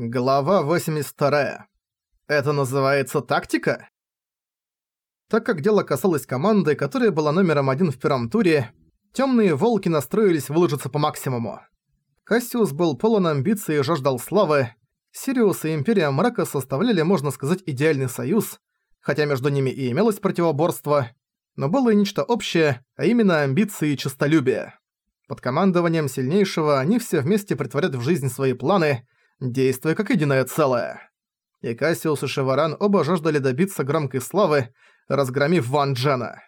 Глава 82. Это называется тактика? Так как дело касалось команды, которая была номером один в первом туре, темные волки настроились выложиться по максимуму. Кассиус был полон амбиций и жаждал славы. Сириус и Империя Мрака составляли, можно сказать, идеальный союз, хотя между ними и имелось противоборство, но было и нечто общее, а именно амбиции и честолюбие. Под командованием сильнейшего они все вместе притворят в жизнь свои планы – действуя как единое целое. И Кассиус и Шеваран оба жаждали добиться громкой славы, разгромив Ван Джена.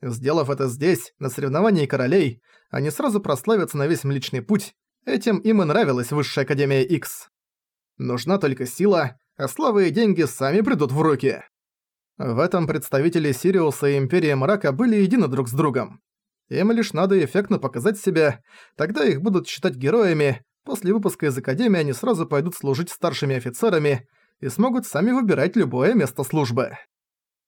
Сделав это здесь, на соревновании королей, они сразу прославятся на весь Млечный Путь, этим им и нравилась Высшая Академия X. Нужна только сила, а слава и деньги сами придут в руки. В этом представители Сириуса и Империи Мрака были едины друг с другом. Им лишь надо эффектно показать себя, тогда их будут считать героями, После выпуска из Академии они сразу пойдут служить старшими офицерами и смогут сами выбирать любое место службы.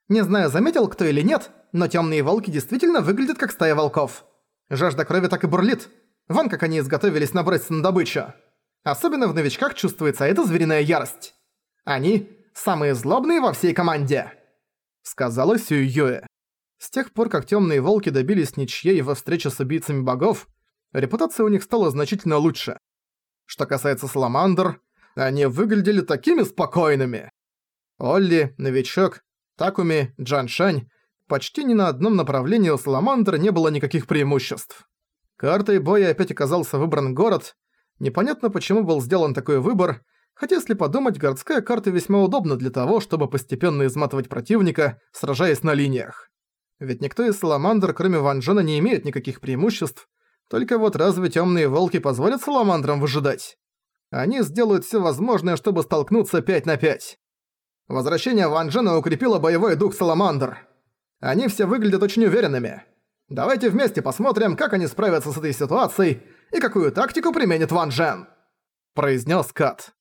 Не знаю, заметил кто или нет, но темные волки действительно выглядят как стая волков. Жажда крови так и бурлит. Вон как они изготовились наброситься на добычу. Особенно в новичках чувствуется эта звериная ярость. Они – самые злобные во всей команде. Сказала Сюй Юэ. С тех пор, как темные волки добились ничьей во встрече с убийцами богов, репутация у них стала значительно лучше. Что касается Саламандр, они выглядели такими спокойными. Олли, Новичок, Такуми, Джаншань почти ни на одном направлении у Саламандр не было никаких преимуществ. Картой боя опять оказался выбран город. Непонятно, почему был сделан такой выбор, хотя если подумать, городская карта весьма удобна для того, чтобы постепенно изматывать противника, сражаясь на линиях. Ведь никто из Саламандр, кроме Ван Джена, не имеет никаких преимуществ, только вот разве темные волки позволят саламандрам выжидать? Они сделают все возможное, чтобы столкнуться 5 на 5. Возвращение Ван Джена укрепило боевой дух саламандр. Они все выглядят очень уверенными. Давайте вместе посмотрим, как они справятся с этой ситуацией и какую тактику применит Ван Джен. Произнес Кат.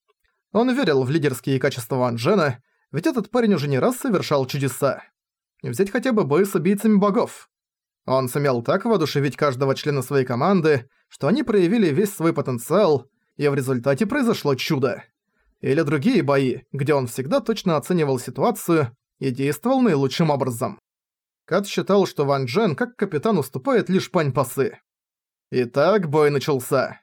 Он верил в лидерские качества Ван Джена, ведь этот парень уже не раз совершал чудеса. Взять хотя бы бой с убийцами богов. Он сумел так воодушевить каждого члена своей команды, что они проявили весь свой потенциал, и в результате произошло чудо. Или другие бои, где он всегда точно оценивал ситуацию и действовал наилучшим образом. Кат считал, что Ван Джен как капитан уступает лишь пань-пасы. Итак, бой начался.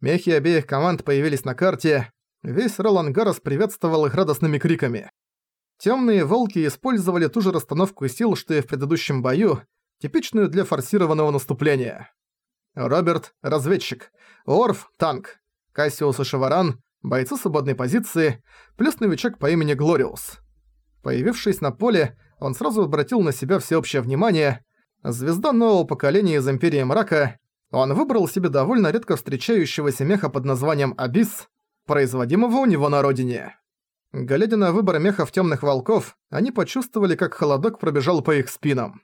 Мехи обеих команд появились на карте, весь Ролан Гаррес приветствовал их радостными криками. Тёмные волки использовали ту же расстановку сил, что и в предыдущем бою, типичную для форсированного наступления. Роберт – разведчик, Орф – танк, Кассиус и Шеваран – бойцы свободной позиции, плюс новичок по имени Глориус. Появившись на поле, он сразу обратил на себя всеобщее внимание. Звезда нового поколения из Империи Мрака, он выбрал себе довольно редко встречающегося меха под названием Абис, производимого у него на родине. Глядя на выбор мехов Темных Волков, они почувствовали, как холодок пробежал по их спинам.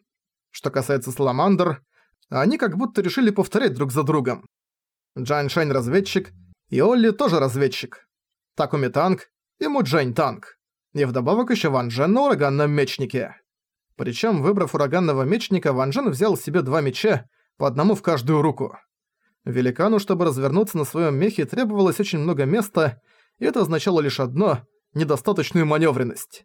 Что касается Саламандр, они как будто решили повторять друг за другом. Джан Шань разведчик, и Олли тоже разведчик. Такуми танк, и Муджень танк. И вдобавок еще Ван Джен на ураганном мечнике. Причем, выбрав ураганного мечника, Ван Джен взял себе два меча, по одному в каждую руку. Великану, чтобы развернуться на своем мехе, требовалось очень много места, и это означало лишь одно – недостаточную маневренность.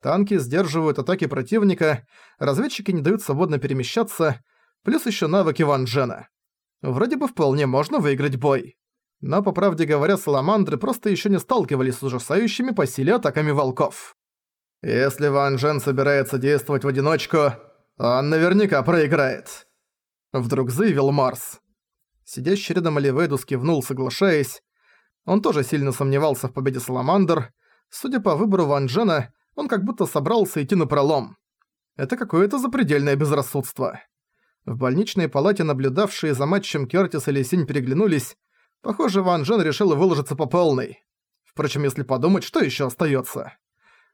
Танки сдерживают атаки противника, разведчики не дают свободно перемещаться, плюс еще навыки Ван Джена. Вроде бы вполне можно выиграть бой. Но, по правде говоря, саламандры просто еще не сталкивались с ужасающими по силе атаками волков. Если Ван Джен собирается действовать в одиночку, он наверняка проиграет. Вдруг заявил Марс. Сидящий рядом Оливейдус кивнул, соглашаясь. Он тоже сильно сомневался в победе Саламандр. Судя по выбору Ван Джена, он как будто собрался идти на пролом. Это какое-то запредельное безрассудство. В больничной палате наблюдавшие за матчем Кёртис и Лисинь переглянулись. Похоже, Ван Джен решил выложиться по полной. Впрочем, если подумать, что ещё остаётся?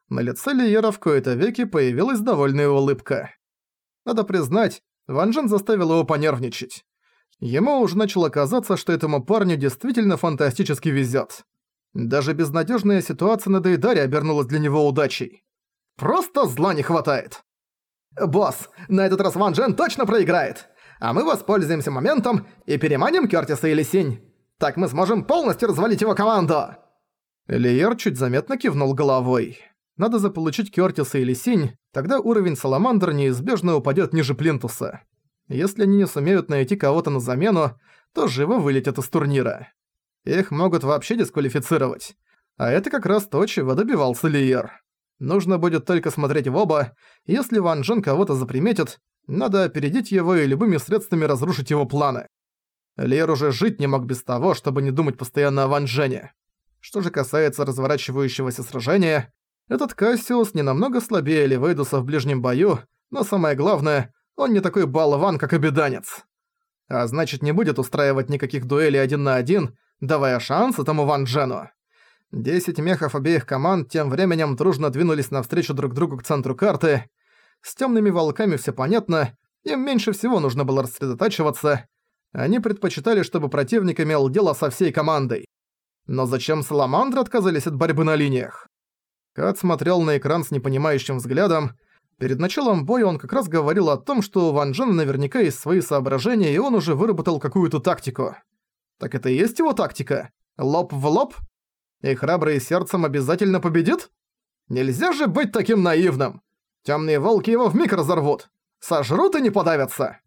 На лице Лиера в кои-то веки появилась довольная улыбка. Надо признать, Ван Джен заставил его понервничать. Ему уже начало казаться, что этому парню действительно фантастически везёт. Даже безнадежная ситуация на Дейдаре обернулась для него удачей. Просто зла не хватает. «Босс, на этот раз Ван Джен точно проиграет! А мы воспользуемся моментом и переманим Кёртиса или Синь. Так мы сможем полностью развалить его команду!» Лиер чуть заметно кивнул головой. Надо заполучить Кёртиса или Синь, тогда уровень Саламандр неизбежно упадет ниже Плинтуса. Если они не сумеют найти кого-то на замену, то живо вылетят из турнира. Их могут вообще дисквалифицировать. А это как раз то, чего добивался Лиер. Нужно будет только смотреть в оба, если Ван Джен кого-то заприметит, надо опередить его и любыми средствами разрушить его планы. Лиер уже жить не мог без того, чтобы не думать постоянно о Ван Джене. Что же касается разворачивающегося сражения, этот Кассиус не намного слабее Ливейдуса в ближнем бою, но самое главное, он не такой болван, как обеданец. А значит, не будет устраивать никаких дуэлей один на один, давая шанс этому Ван Джену. Десять мехов обеих команд тем временем дружно двинулись навстречу друг другу к центру карты. С темными волками все понятно, им меньше всего нужно было рассредотачиваться. Они предпочитали, чтобы противник имел дело со всей командой. Но зачем Саламандры отказались от борьбы на линиях? Кат смотрел на экран с непонимающим взглядом. Перед началом боя он как раз говорил о том, что у Ван Джена наверняка есть свои соображения, и он уже выработал какую-то тактику. Так это и есть его тактика? Лоб в лоб? И храбрый сердцем обязательно победит? Нельзя же быть таким наивным! Тёмные волки его вмиг разорвут! Сожрут и не подавятся!»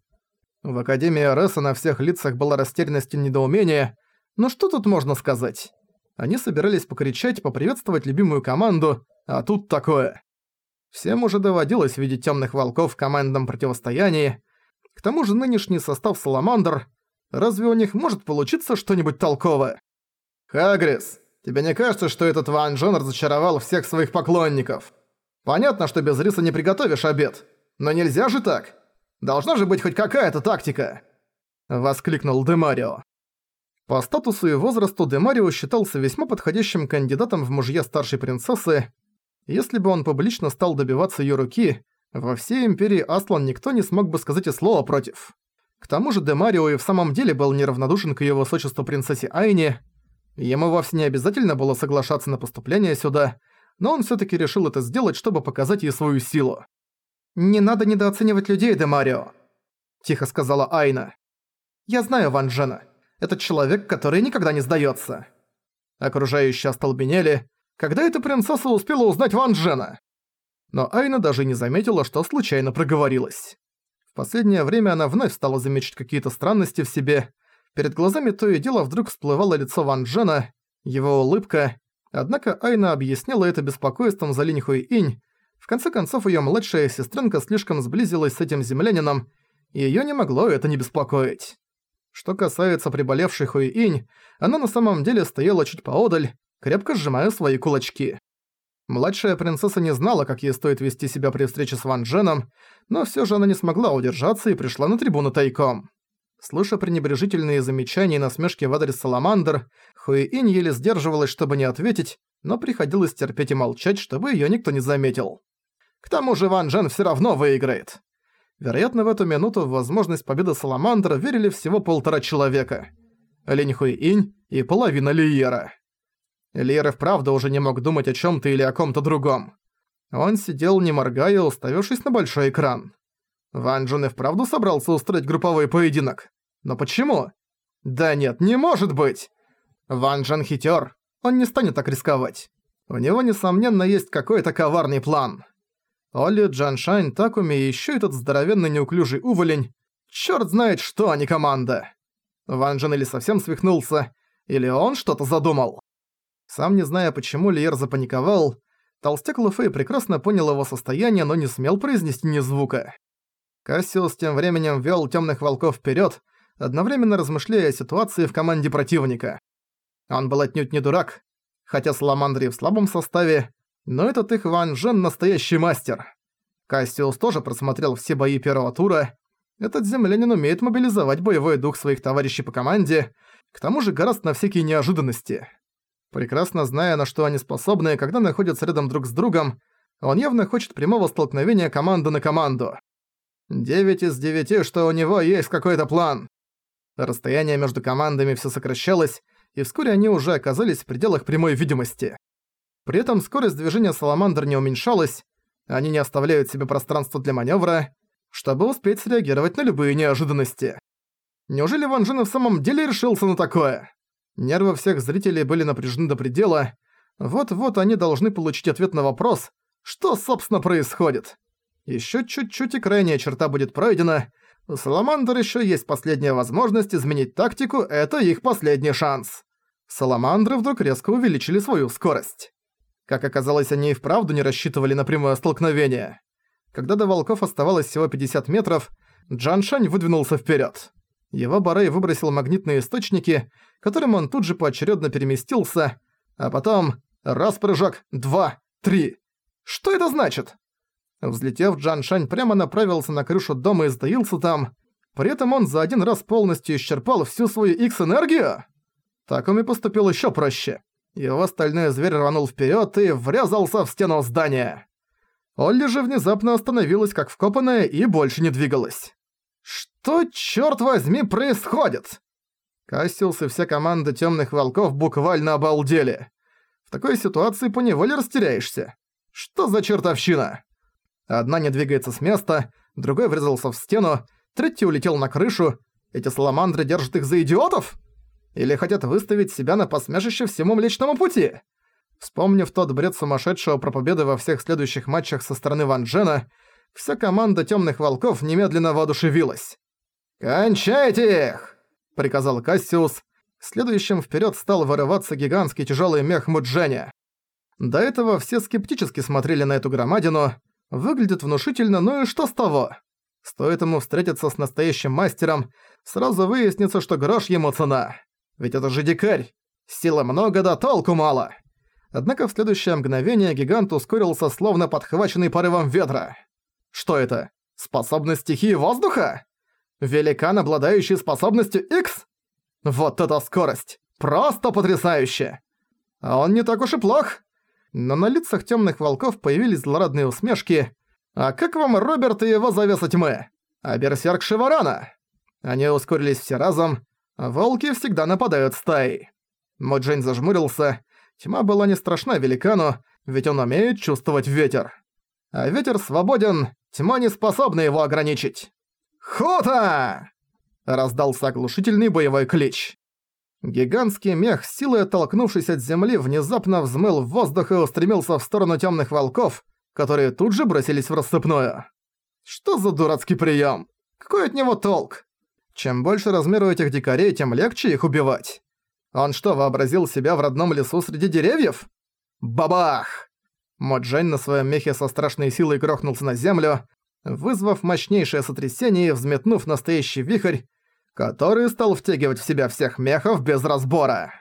В Академии Ареса на всех лицах была растерянность и недоумение, но что тут можно сказать? Они собирались покричать, поприветствовать любимую команду, а тут такое. Всем уже доводилось видеть тёмных волков в командном противостоянии. К тому же нынешний состав Саламандр, разве у них может получиться что-нибудь толковое? «Хагрис, Тебе не кажется, что этот Ван Джон разочаровал всех своих поклонников? Понятно, что без риса не приготовишь обед. Но нельзя же так. Должна же быть хоть какая-то тактика!» Воскликнул Демарио. По статусу и возрасту Демарио считался весьма подходящим кандидатом в мужья старшей принцессы. Если бы он публично стал добиваться её руки, во всей Империи Аслан никто не смог бы сказать и слова против. К тому же Демарио и в самом деле был неравнодушен к её высочеству принцессе Айне, Ему вовсе не обязательно было соглашаться на поступление сюда, но он всё-таки решил это сделать, чтобы показать ей свою силу. «Не надо недооценивать людей, Де Марио», – тихо сказала Айна. «Я знаю Ван Джена. Это человек, который никогда не сдаётся». Окружающие остолбенели. Когда эта принцесса успела узнать Ван Джена? Но Айна даже не заметила, что случайно проговорилась. Последнее время она вновь стала замечать какие-то странности в себе – Перед глазами то и дело вдруг всплывало лицо Ван Джена, его улыбка. Однако Айна объяснила это беспокойством за Линь Хуи Инь. В конце концов, её младшая сестренка слишком сблизилась с этим землянином, и её не могло это не беспокоить. Что касается приболевшей Хуи Инь, она на самом деле стояла чуть поодаль, крепко сжимая свои кулачки. Младшая принцесса не знала, как ей стоит вести себя при встрече с Ван Дженом, но всё же она не смогла удержаться и пришла на трибуну тайком. Слыша пренебрежительные замечания и насмешки в адрес Саламандр, Хуиинь еле сдерживалась, чтобы не ответить, но приходилось терпеть и молчать, чтобы её никто не заметил. К тому же Ван Джен всё равно выиграет. Вероятно, в эту минуту в возможность победы Саламандра верили всего полтора человека. Линь Хуиинь и половина Лиера. Лиер и вправду уже не мог думать о чём-то или о ком-то другом. Он сидел, не моргая, уставившись на большой экран. Ван Джен и вправду собрался устроить групповой поединок. Но почему? Да нет, не может быть! Ван Джен хитер. Он не станет так рисковать. У него, несомненно, есть какой-то коварный план. Оли, Джаншань, Такуми и еще этот здоровенный неуклюжий уволень. Черт знает что, не команда. Ван Джен или совсем свихнулся, или он что-то задумал. Сам не зная, почему Лиер запаниковал, Толстяк Луфей прекрасно понял его состояние, но не смел произнести ни звука. Кассиус тем временем вел темных волков вперед, одновременно размышляя о ситуации в команде противника. Он был отнюдь не дурак, хотя Саламандри в слабом составе, но этот их Ван Джен настоящий мастер. Кассиус тоже просмотрел все бои первого тура. Этот землянин умеет мобилизовать боевой дух своих товарищей по команде, к тому же гораздо на всякие неожиданности. Прекрасно зная, на что они способны, когда находятся рядом друг с другом, он явно хочет прямого столкновения команды на команду. Девять из девяти, что у него есть какой-то план. Расстояние между командами все сокращалось, и вскоре они уже оказались в пределах прямой видимости. При этом скорость движения Саламандр не уменьшалась, они не оставляют себе пространства для маневра, чтобы успеть среагировать на любые неожиданности. Неужели Ван Джен в самом деле решился на такое? Нервы всех зрителей были напряжены до предела. Вот-вот они должны получить ответ на вопрос, что, собственно, происходит. Ещё чуть-чуть и крайняя черта будет пройдена. У Саламандр ещё есть последняя возможность изменить тактику, это их последний шанс. Саламандры вдруг резко увеличили свою скорость. Как оказалось, они и вправду не рассчитывали на прямое столкновение. Когда до волков оставалось всего 50 метров, Джан Шань выдвинулся вперед. Его барей выбросил магнитные источники, которым он тут же поочередно переместился, а потом раз прыжок, два, три. Что это значит? Взлетев, Джан Шань прямо направился на крышу дома и сдаился там. При этом он за один раз полностью исчерпал всю свою X-энергию. Так он и поступил еще проще. Его стальной зверь рванул вперед и врезался в стену здания. Олли же внезапно остановилась как вкопанная и больше не двигалась. «Что, черт возьми, происходит?» Кассиус и вся команда Темных Волков буквально обалдели. В такой ситуации поневоле растеряешься. Что за чертовщина? Одна не двигается с места, другой врезался в стену, третий улетел на крышу. Эти саламандры держат их за идиотов? Или хотят выставить себя на посмешище всему Млечному Пути? Вспомнив тот бред сумасшедшего про победы во всех следующих матчах со стороны Ван Джена, вся команда Тёмных Волков немедленно воодушевилась. «Кончайте их!» — приказал Кассиус. Следующим вперед стал вырываться гигантский тяжелый мех Мудженя. До этого все скептически смотрели на эту громадину. Выглядит внушительно, ну и что с того? Стоит ему встретиться с настоящим мастером, сразу выяснится, что грош ему цена. Ведь это же дикарь. Силы много, да толку мало. Однако в следующее мгновение гигант ускорился, словно подхваченный порывом ветра. Что это? Способность стихии воздуха? Великан, обладающий способностью X? Вот эта скорость! Просто потрясающе! А он не так уж и плох. Но на лицах темных волков появились злорадные усмешки. «А как вам Роберт и его завеса тьмы? А берсерк Шиварана?» Они ускорились все разом. Волки всегда нападают стаей. Моджень зажмурился. Тьма была не страшна великану, ведь он умеет чувствовать ветер. А ветер свободен, тьма не способна его ограничить. «Хута!» — раздался оглушительный боевой клич. Гигантский мех, силой оттолкнувшись от земли, внезапно взмыл в воздух и устремился в сторону темных волков, которые тут же бросились в рассыпную. Что за дурацкий прием? Какой от него толк? Чем больше размер у этих дикарей, тем легче их убивать. Он что, вообразил себя в родном лесу среди деревьев? Бабах! Моджень на своем мехе со страшной силой грохнулся на землю, вызвав мощнейшее сотрясение и взметнув настоящий вихрь, который стал втягивать в себя всех мехов без разбора.